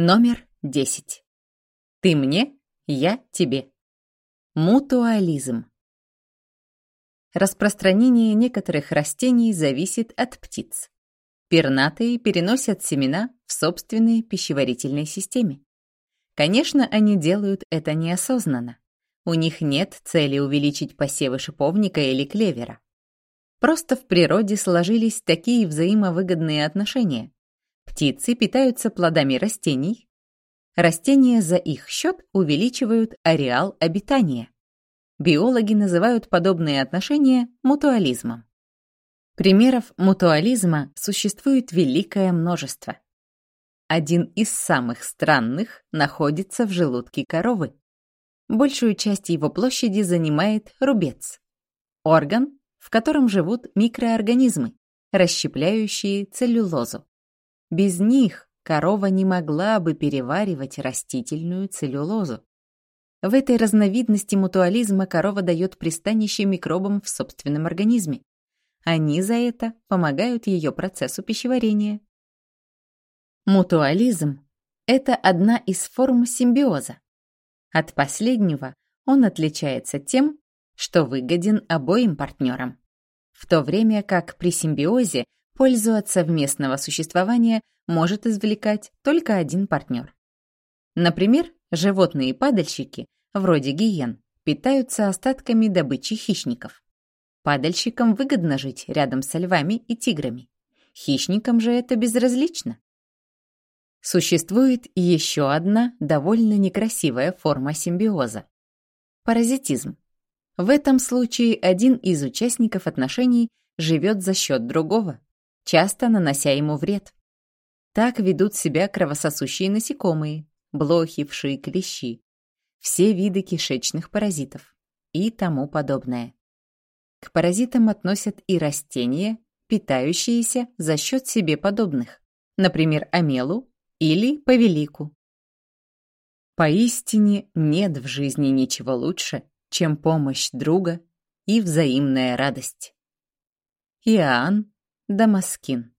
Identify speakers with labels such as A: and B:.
A: Номер 10. Ты мне, я тебе. Мутуализм. Распространение некоторых растений зависит от птиц. Пернатые переносят семена в собственной пищеварительной системе. Конечно, они делают это неосознанно. У них нет цели увеличить посевы шиповника или клевера. Просто в природе сложились такие взаимовыгодные отношения. Птицы питаются плодами растений. Растения за их счет увеличивают ареал обитания. Биологи называют подобные отношения мутуализмом. Примеров мутуализма существует великое множество. Один из самых странных находится в желудке коровы. Большую часть его площади занимает рубец. Орган, в котором живут микроорганизмы, расщепляющие целлюлозу. Без них корова не могла бы переваривать растительную целлюлозу. В этой разновидности мутуализма корова дает пристанище микробам в собственном организме. Они за это помогают ее процессу пищеварения. Мутуализм – это одна из форм симбиоза. От последнего он отличается тем, что выгоден обоим партнерам. В то время как при симбиозе пользу от совместного существования может извлекать только один партнер. Например, животные-падальщики, вроде гиен, питаются остатками добычи хищников. Падальщикам выгодно жить рядом со львами и тиграми. Хищникам же это безразлично. Существует еще одна довольно некрасивая форма симбиоза – паразитизм. В этом случае один из участников отношений живет за счет другого, часто нанося ему вред. Так ведут себя кровососущие насекомые, блохи, вши, клещи, все виды кишечных паразитов и тому подобное. К паразитам относят и растения, питающиеся за счет себе подобных, например, амелу или повелику. Поистине нет в жизни ничего лучше, чем помощь друга и взаимная радость. Иоанн Дамаскин